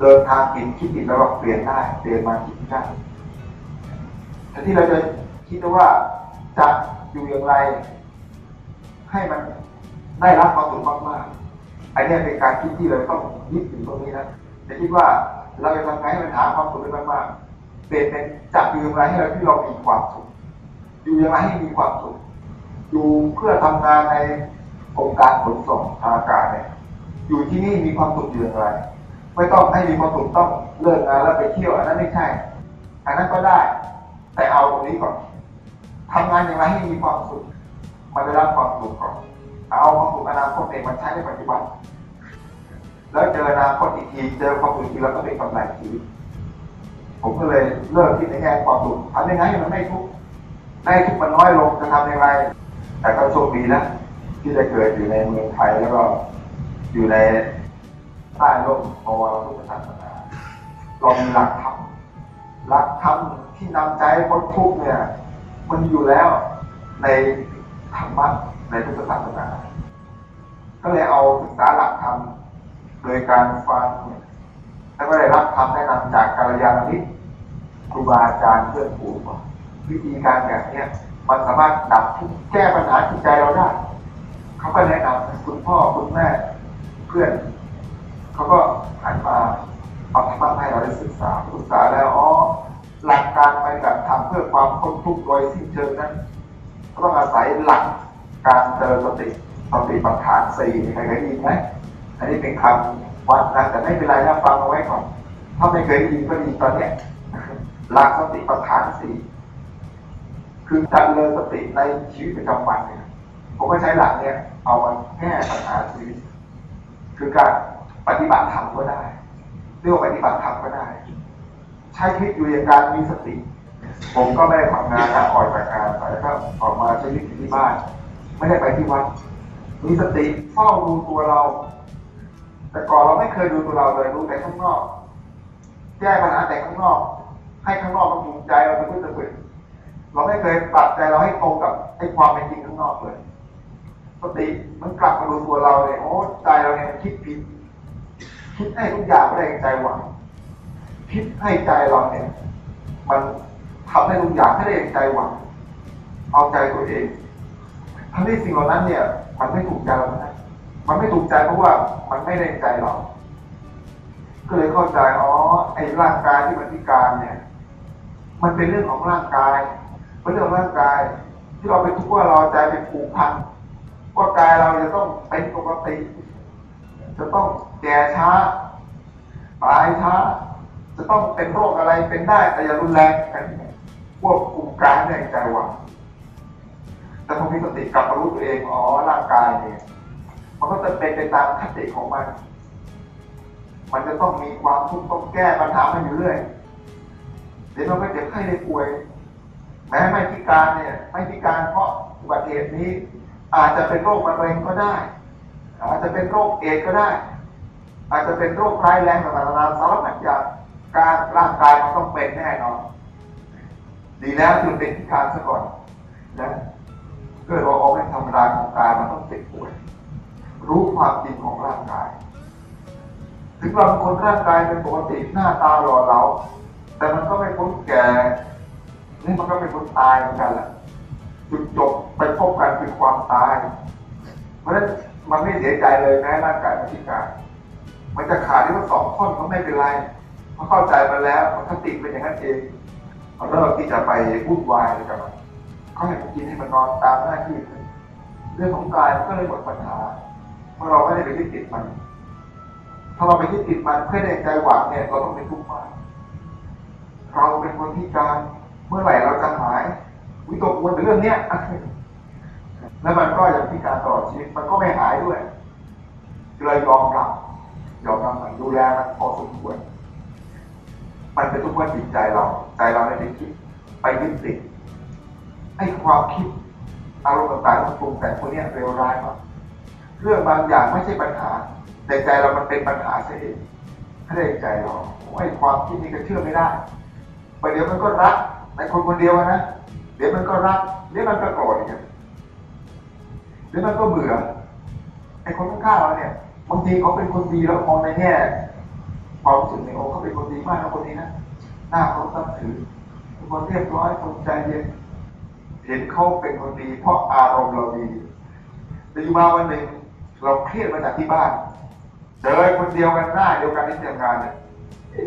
เดินทางผิดคิดผิดแล้วเราเปลี่ยนได้เปลี่ยนมาคิดได้แต่ที่เราจะคิดว่า จะอยู่อย่างไร ให้มันได้รับความสุขมากๆอันนี้เป็นการคิดที่เราต้องยึดถึงตรงนี้นะจะคิดว่าเราจะทำไงให้มันหาความสุขได้มากๆเปลี่ยนเป็นจะอยู่อย่างไรให้เราที่เรามีความสุขอยู่อย่างไรให้มีความสุขอยู่เพื่อทำงานในองค์การขนส่งทางอากาศเนี่ยอยู่ที่นี่มีความสุขอยู่อย่างไร ไม่ต้องให้มีความสุขต้องเลิกงานแล้วไปเที่ยวอันนั้นไม่ใช่อันนั้นก็ได้ แต่เอาตรงนี้ก่อน ทำงานอย่างไรให้มีความสุขมันได้รับความสุขก่อนเอาความสุขอนาคตเองมันใช้ในปัจจุบัน แล้วเจออนาคตอีกทีเจอความสุขทีกแล้วก็เป็นกำไรชีวิตผมก็เลยเลิกคิดในแง่ความสุขทำยังไงให้มันไม่ทุกข์ได้ทุกข์มันน้อยลงจะทำย่างไรแต่ก็โชคดีนะที่ได้เกิดอยู่ในเมืองไทยแล้วก็อยู่ในใต้ร่มพธิ์พุทธศาสนาเรามีหลักธรรมหลักธรรมที่นำใจพ้นทุกข์เนี่ย มันอยู่แล้วในธรรมะในพุทธศาสนาก็เลยเอาศึกษาหลักธรรมโดยการฟังแล้วก็ได้รับคำแนะนำจากกัลยาณมิตรครูบาอาจารย์เพื่อนฝูงวิธีการแบบเนี้ยมันสามารถดับทุกแก้ปัญหาจิตใจเราได้เขาก็แนะนำคุณพ่อคุณแม่เพื่อนเขาก็หันมาเอาธรรมะให้เราได้ศึกษาศึกษาแล้วอ๋อ หลักการปฏิบัติธรรมเพื่อความพ้นทุกข์โดยสิ้นเชิงนั้นก็ต้องอาศัยหลักการเจริญสติสติปัฏฐานสี่ใครเคยได้ยินไหมอันนี้เป็นคำวัดนะแต่ไม่เป็นไรนะฟังเอาไว้ก่อนถ้าไม่เคยได้ยินก็ดีตอนเนี้ยหลักสติปัฏฐานสี่คือการเจริญสติในชีวิตประจำวันเนี่ยผมก็ใช้หลักเนี้ยเอามาแก้ปัญหาชีวิตคือการปฏิบัติธรรมก็ได้เรียกว่าปฏิบัติธรรมก็ได้ ใช้ชีวิตอยู่อย่างการมีสติ ผมก็ไม่ได้ทำงานนะออกจากงานไปก็ออกมาใช้ชีวิตอยู่ที่บ้าน ไม่ได้ไปที่วัด มีสติเฝ้าดูตัวเรา แต่ก่อนเราไม่เคยดูตัวเราเลยดูแต่ข้างนอก แก้ปัญหาแต่ข้างนอก ให้ข้างนอกมันจูงใจเราเป็นพื้นตะพื้นเราไม่เคยปรับใจเราให้ตรงกับไอ้ความเป็นจริงข้างนอกเลยสติมันกลับมาดูตัวเราเลยโอ้ใจเราเนี่ยมันคิดผิดคิดให้ทุกอย่างไม่ได้ใจหวัง คิดให้ใจเราเนี่ย มันทำให้ทุกอย่างไม่ได้ใจหวังเอาใจตัวเองทั้งที่สิ่งเหล่านั้นเนี่ย มันไม่ถูกใจเรานะมันไม่ถูกใจเพราะว่ามันไม่ได้ใจเรา ก็เลยเข้าใจอ๋อไอ้ร่างกายที่มันพิการเนี่ย มันเป็นเรื่องของร่างกายเป็นเรื่องของร่างกาย ที่เราไปทุกข์ว่าเราใจเป็นผูกพันว่ากายเราจะต้องเป็นปกติจะต้องแก่ช้าตายช้า จะต้องเป็นโรคอะไรเป็นได้แต่อย่ารุนแรงกันควบคุมกายในใจหวังแต่พอมีสติกลับมารู้ตัวเองอ๋อร่างกายเนี่ยมันก็จะเป็นไปตามคติของมัน มันจะต้องมีความทุกข์ต้องแก้ปัญหามันอยู่เรื่อยเดี๋ยวมันก็เจ็บไข้ได้ป่วย แม้ไม่พิการเนี่ย ไม่พิการเพราะอุบัติเหตุนี้ อาจจะเป็นโรคมะเร็งก็ได้ อาจจะเป็นโรคเอดก็ได้ อาจจะเป็นโรคร้ายแรงต่างๆนานาสารพัดอย่าง การร่างกายมันต้องเป็นแน่นอนดีแล้วที่มันเป็นพิการซะก่อนนะเกิดว่าเอาไม่ธรรมดาของกายมันต้องเจ็บป่วย รู้ความจริงของร่างกาย ถึงเราเป็นคนร่างกายเป็นปกติหน้าตาหล่อเหลาแต่มันก็ไม่พ้นแก่นี่มันก็ไม่พ้นตายเหมือนกันแหละจุดจบไปพบกันคือความตาย เพราะฉะนั้นมันไม่เสียใจเลยแม้ร่างกายมันพิการ มันจะขาดที่ว่าสองท่อนก็ไม่เป็นไร เพราะเข้าใจมาแล้วมันคติดเป็นอย่างนั้นเองเราเลิกที่จะไปวุ่นวายเลยกับมันเขาให้มันกินให้มันนอนตามหน้าที่เรื่องของกายมันก็เลยหมดปัญหาเพราะเราไม่ได้ไปยึดติดมัน ถ้าเราไปยึดติดมันเพื่อได้ใจหวังเนี่ยเราต้องเป็นทุกข์มากเราเป็นคนพิการเมื่อไหร่เราจะหายวิตกกังวลเรื่องเนี้ยแล้วมันก็อย่างพิการตลอชีวิตมันก็ไม่หายด้วยเลยยอมรับยอมรับมันดูแลมันพอสมควร มันเป็นทุกข์ว่าจิตใจเรา ใจเราไม่ได้คิด ไปยึดติดไอ้ความคิดอารมณ์ต่างๆของปรุงแต่งพวกนี้เร็วร้ายมากเรื่องบางอย่างไม่ใช่ปัญหา แต่ใจเรามันเป็นปัญหาเสียเองถ้าได้ใจเราไอ้ความคิดนี้ก็เชื่อไม่ได้ไปเดี๋ยวมันก็รักในคนคนเดียวนะเดี๋ยวมันก็รักเดี๋ยวมันก็โกรธอีกเดี๋ยวมันก็เบื่อไอ้คนข้างๆเราเนี่ยบางทีเขาเป็นคนดีแล้วมองในแง่ ความรู้สึกในโอ้เขาเป็นคนดีมากนะคนนี้นะหน้าเขาตั้งถือเป็นคนเรียบร้อยคนใจเย็นเห็นเขาเป็นคนดี เพราะอารมณ์เราดีแต่อยู่มาวันหนึ่งเราเครียดมาจากที่บ้านเจอคนเดียวกันหน้าเดียวกันที่ทำงานเนี่ย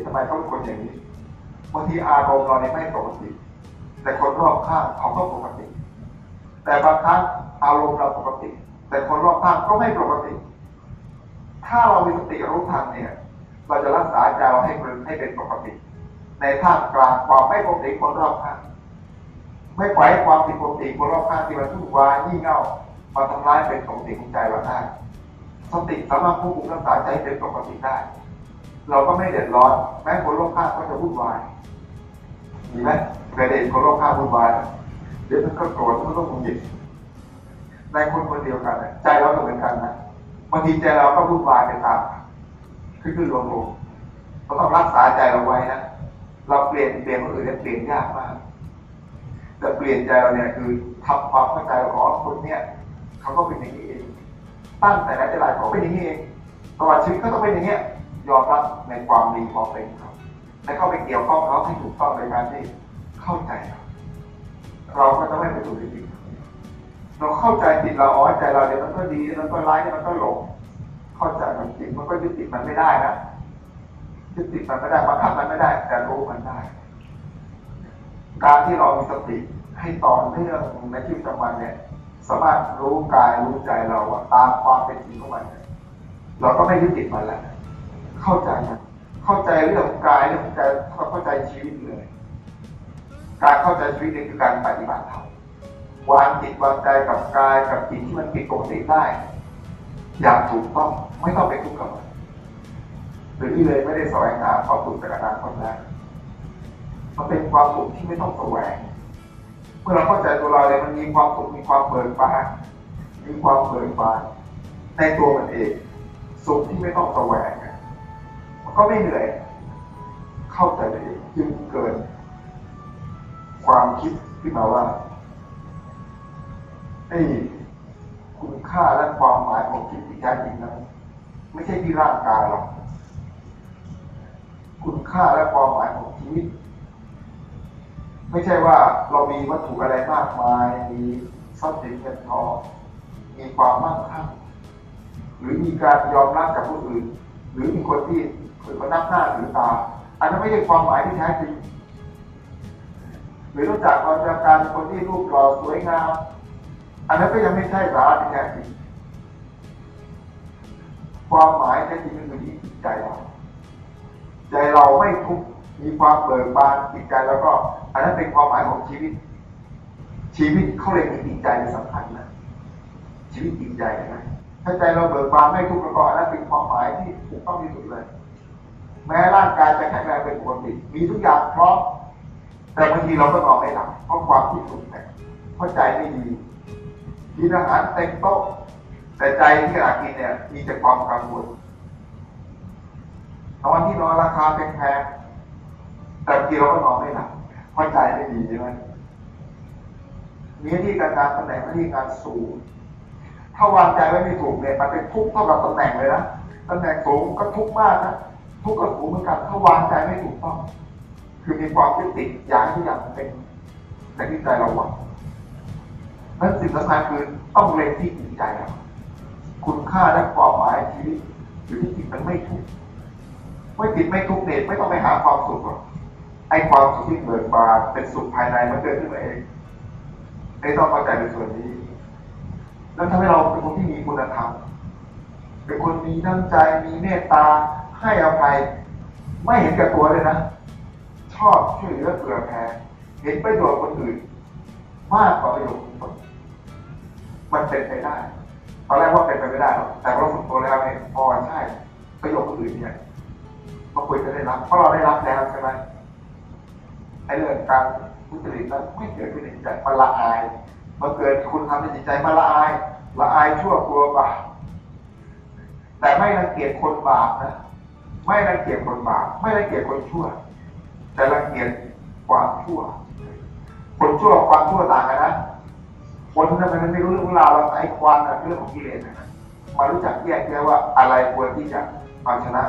ทำไมเขาเป็นคนอย่างนี้บางทีอารมณ์เราเนี่ยไม่ปกติ แต่คนรอบข้างเขาก็ปกติ แต่บางครั้งอารมณ์เราปกติ แต่คนรอบข้างก็ไม่ปกติ ถ้าเรามีสติรู้ทันเนี่ย เราจะรักษาใจเราให้เป็นให้เป็นปกติ ในท่ามกลางความไม่ปกติคนรอบข้างไม่ปล่อยความผิดปกติคนรอบข้างที่มันทุกวายยี่เง่ามาทำร้ายเป็นปกติของใจเราได้สติสามารถควบคุมรักษาใจให้เป็นปกติได้ เราก็ไม่เดือดร้อนแม้คนรอบข้างก็จะวุ่นวายมีไหมเคยเห็นคนรอบข้างวุ่นวายเดี๋ยวมันก็โกรธมันก็หงุดหงิดในคนคนเดียวกันใจเราก็เหมือนกันนะบางทีใจเราก็วุ่นวายไปตาม คือคือลงลงเราต้องรักษาใจเราไว้นะเราเปลี่ยนเปลี่ยนคนอื่นเนี่ยเปลี่ยนยากมากแต่เปลี่ยนใจเราเนี่ยคือทำความเข้าใจเราขอคนเนี่ยเขาก็เป็นอย่างนี้เองตั้งแต่ไหนแต่ไรเขาเป็นอย่างนี้เองตลอดชีวิตก็ต้องเป็นอย่างเงี้ยยอมรับในความดีความเป็นเขาและเข้าไปเกี่ยวข้องเขาให้ถูกต้องในการที่เข้าใจเขาเราก็จะไม่ไปถูกผิดเราเข้าใจผิดเราอ๋อใจเราเดี๋ยวมันก็ดีแล้วมันก็ร้ายแล้วมันก็หลง เข้าใจมันจริงมันก็ยึดติดมันไม่ได้นะยึดติดมันไม่ได้บังคับมันไม่ได้ แต่รู้มันได้ การที่เรามีสติให้ต่อเนื่องในชีวิตประจำวันเนี่ย สามารถรู้กายรู้ใจเราว่าตามความเป็นจริงของมันเนี่ยเราก็ไม่ยึดติดมันแล้วเข้าใจมันเข้าใจเรื่องกายเรื่องของใจเข้าใจชีวิตเลย การเข้าใจชีวิตนี่คือการปฏิบัติธรรมวางจิตวางใจกับกายกับจิตที่มันผิดปกติได้ อย่างถูกต้อง ไม่ต้องไปทุกข์กับมันหรือที่เลยไม่ได้แสวงหาความสุขจากอนาคตแล้วมันเป็นความสุขที่ไม่ต้องแสวง เมื่อเราเข้าใจตัวเราเลยมันมีความสุขมีความเบิกบานมีความเบิกบานในตัวมันเอง สุขที่ไม่ต้องแสวงมันก็ไม่เหนื่อย เข้าใจตัวเองจึงเกิด ความคิดขึ้นมาว่าไอ้คุณค่าและความหมายของจิตที่แท้จริงนั้น ไม่ใช่ที่ร่างกายหรอกคุณค่าและความหมายของชีวิต ไม่ใช่ว่าเรามีวัตถุอะไรมากมาย มีทรัพย์สินเงินทองมีความมั่งคั่งหรือมีการยอมรับจากผู้อื่น หรือมีคนที่คนมานับหน้าถือตา อันนั้นไม่ใช่ความหมายที่แท้จริงหรือรู้จักความจากการคนที่รูปหล่อสวยงาม อันนั้นก็ยังไม่ใช่สาระที่แท้จริง ความหมายแท้จริงก็คือที่จิตใจเรา ใจเราไม่ทุกข์มีความเบิกบานจิตใจแล้วก็ อันนั้นเป็นความหมายของชีวิต ชีวิตเขาเลยมีจิตใจเป็นสำคัญนะชีวิตจิตใจนะถ้าใจเราเบิกบานไม่ทุกข์แล้วก็อันนั้นเป็นความหมายที่ถูกต้องที่สุดเลย แม้ร่างกายจะแข็งแรงเป็นปกติมีทุกอย่างพร้อมแต่บางทีเราก็นอนไม่หลับเพราะความคิดปรุงแต่เพราะใจไม่ดีกินอาหารเต็มโต๊ะ แต่ใจที่อยากกินเนี่ย มีแต่ความกังวลนอนที่นอนราคาแพงๆแต่บางทีเราก็นอนไม่หลับเพราะใจไม่ดีใช่ไหมมีที่การงานตำแหน่งหน้าที่การสูง ถ้าวางใจไว้ไม่ถูกเนี่ยมันเป็นทุกข์เท่ากับตำแหน่งเลยนะตำแหน่งสูงก็ทุกข์มากนะทุกข์กับสูงเหมือนกันถ้าวางใจไม่ถูกต้อง คือมีความยึดติดอยากทุกอย่างเป็นในที่ใจเราหวังนั้นสิ่งสำคัญคือต้องเล็งที่จิตใจเรา คุณค่าและความหมายชีวิตอยู่ที่จิตมันไม่ถูกข์ไม่ติดไม่ทุกข์เนี่ยไม่ต้องไปหาความสุขหรอกไอ้ความสุขที่เกิดมาเป็นสุขภายในมันเกิดขึ้นมาเองไอ้ต้องเข้าใจในส่วนนี้ แล้วทำให้เราเป็นคนที่มีคุณธรรมเป็นคนมีน้ำใจมีเมตตาให้อภัย ไม่เห็นแก่ตัวเลยนะ ชอบช่วยเหลือเผื่อแผ่เห็นประโยชน์คนอื่น มากกว่าประโยชน์ตนมันเป็นไปได้ ตอนแรกว่าเป็นไปไม่ได้หรอกแต่พอเราฝึกตัวแล้วเนี่ยพอใช่ประโยชน์คอื่นเนี่ยเราควรจะได้รับ เพราะเราได้รับแล้วใช่ไหมไอ้เรื่องการทุจริตนั้นไม่เกิดขึ้นในจิตใจมันละอายมันเกิดคุณทำในจิตใจมันละอายละอายชั่วกลัวบาปแต่ไม่รังเกียจคนบาปนะ ไม่รังเกียจคนบาปไม่รังเกียจคนชั่ว แต่รังเกียจความชั่ว คนชั่วความชั่วต่างกันนะ คนทำไมมันไม่รู้เรื่องราวไอ้ความนะเรื่องของกิเลสนะมารู้จักแยกแยะว่าอะไรควรที่จะเอาชนะ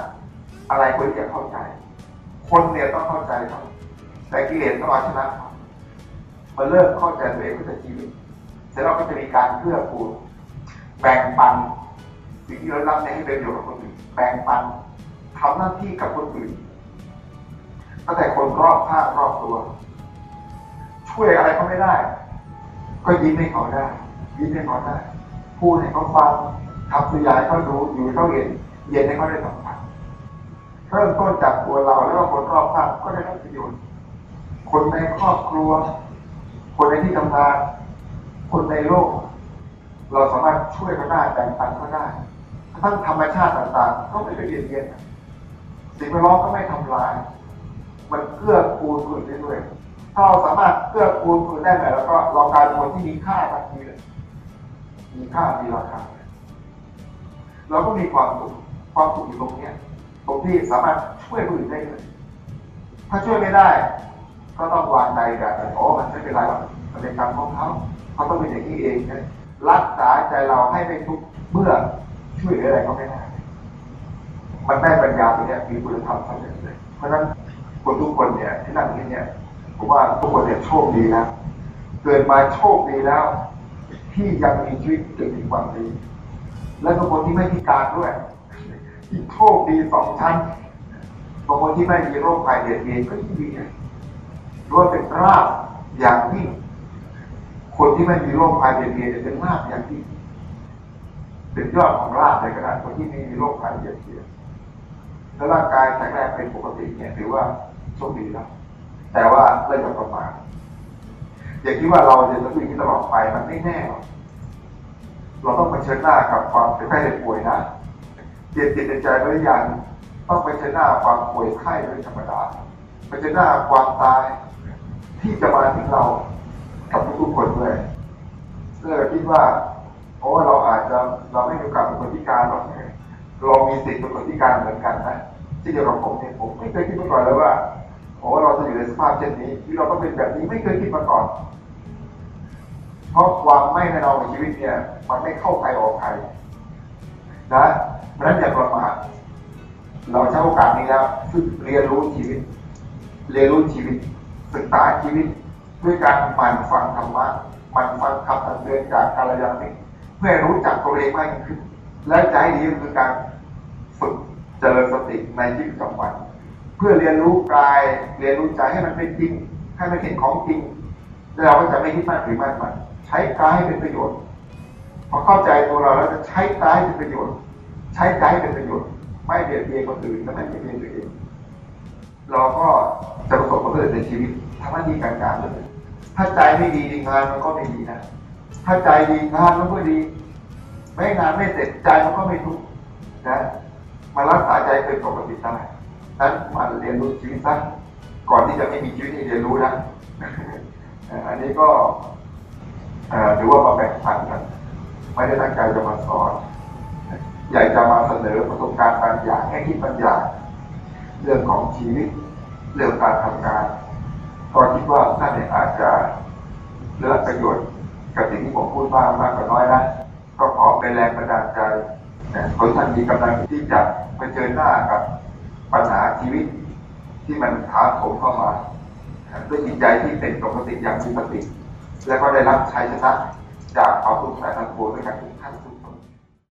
อะไรควรที่จะเข้าใจ คนเนี่ยต้องเข้าใจครับแต่กิเลสต้องเอาชนะมันเริ่มเข้าใจตัวเองก็จะชีวิตเสร็จแล้วก็จะมีการเพื่อกูลแบ่งปันสิ่งที่เรารับเนี่ยให้เป็นประโยชน์กับคนอื่นแบ่งปันทำหน้าที่กับคนอื่นตั้งแต่คนรอบข้างรอบตัว ช่วยอะไรเขาไม่ได้ ก็ยิ้มให้เขาได้ยิ้มให้เขาได้พูดให้เขาฟังทำตัวอย่างเขาดูอยู่เขาเห็นเย็นให้เขาได้สัมผัสเริ่มต้นจากตัวเราแล้วก็คนรอบข้างก็ได้รับประโยชน์คนในครอบครัว คนในที่ทำงาน คนในโลก เราสามารถช่วยเขาได้แบ่งปันเขาได้ทั้งธรรมชาติต่างๆก็ไม่ไปเบียดเบียนสิ่งแวดล้อมก็ไม่ทำลาย มันเกื้อกูลคนอื่นได้ด้วย ถ้าเราสามารถเกื้อกูลคนได้ไหมแล้วก็เรากลายเป็นคนที่มีค่าทันทีเลยมีค่ามีราคาเราก็มีความสุขความสุขอยู่ตรงเนี้ยตรงที่สามารถช่วยคนอื่นได้เลยถ้าช่วยไม่ได้ ก็ต้องวางใจกันโอ้มันไม่เป็นไรหรอกมันเป็นกรรมของเขาเขาต้องเป็นอย่างนี้เองนะรักษาใจเราให้ไม่ทุกเมื่อช่วยหลืออะไรก็ไม่ได้มันได้ปัญญาตรงนี้มีคุณธรรมทั้งนั้นเลย เพราะฉะนั้นคนทุกคนเนี่ยที่นั่งที่เนี่ย ผมว่าทุกคนเนี่ยโชคดีนะเกิดมาโชคดีแล้ว ที่ยังมีชีวิตเกิดถึงความดีและบางคนที่ไม่พิการด้วยที่โชคดีสองชั้นบางคนที่ไม่มีโรคภัยเบียดเบียนก็ยิ่งดีนะด้วยเป็นราบอย่างยิ่งคนที่ไม่มีโรคภัยเบียดเบียนจะเป็นราบอย่างยิ่เป็นยอดของราบเลยก็ได้คนที่ไม่มีโรคภัยเบียดเบียนถ้าร่างกายแข็งแรงเป็นปกติเนี่ยถือว่าโชคดีแล้ว แต่ว่าเรื่องประมาทอย่าคิดว่าเราจะต้องอยู่ที่ตลอดไปมันไม่แน่หรอกเราต้องเผชิญหน้ากับความเจ็บไข้เจ็บป่วยนะเจ็บจิตใจหรือยังต้องเผชิญหน้าความป่วยไข้โดยธรรมดาเผชิญหน้าความตายที่จะมาถึงเรากับทุกๆคนด้วยเพื่อคิดว่าโอ้เราอาจจะเราไม่มีโอกาสเป็นคนพิการหรอกเรามีสิทธิ์เป็นคนพิการเหมือนกันนะที่เดียวกับผมเนี่ยผมไม่เคยคิดมาก่อนเลยว่า โอ้เราจะอยู่ในสภาพเช่นนี้ ที่เราต้องเป็นแบบนี้ไม่เคยคิดมาก่อน เพราะความไม่แน่นอนของชีวิตเนี่ย มันไม่เข้าใครออกใครนะเพราะฉะนั้นอย่าประมาทเราใช้โอกาสนี้แล้วฝึกเรียนรู้ชีวิต เรียนรู้ชีวิต ศึกษาชีวิต ด้วยการหมั่นฟังธรรมะหมั่นฟังคำตักเตือนจากกาลยานิกเพื่อรู้จักตัวเองมากยิ่งขึ้น และใจดีคือการฝึกเจริญสติในชีวิตประจำวัน เพื่อเรียนรู้กายเรียนรู้ใจให้มันเป็นจริง ให้มันเห็นของจริงแล้วเราก็จะไม่คิดมากถือมากมันใช้กายให้เป็นประโยชน์พอเข้าใจตัวเราแล้วจะใช้กายให้เป็นประโยชน์ ใช้ใจให้เป็นประโยชน์ ไม่เบียดเบียนคนอื่นและไม่เบียดเบียนตัวเองเราก็จะประสบความสำเร็จในชีวิตทำหน้าที่การงานเลยถ้าใจไม่ดีงานมันก็ไม่ดีนะถ้าใจดีงานมันก็ดี ไม่งานไม่เสร็จใจมันก็ไม่ทุกข์นะมารักษาใจเป็นปกติได้ นั้นมาเรียนรู้ชีวิตซะก่อนที่จะไม่มีชีวิตให้เรียนรู้นะอันนี้ก็เอ่อถือว่ามาแบ่งปันกันไม่ได้ตั้งใจจะมาสอนอยากจะมาเสนอประสบการณ์บางอย่างให้คิดบางอย่างเรื่องของชีวิต เรื่องการทำงานก็คิดว่าท่านเนี่ยอาจจะเลือกประโยชน์กับสิ่งที่ผมพูดบ้างมากกว่าน้อยนะก็ขอเป็นแรงบันดาลใจคนท่านมีกำลังที่จะเผชิญหน้ากับ ปัญหาชีวิตที่มันถาโถมเข้ามาด้วยจิตใจที่เป็นปกติอย่างมีสติ และก็ได้รับชัยชนะจากความทุกสายทางปวงด้วยกันทุกท่าน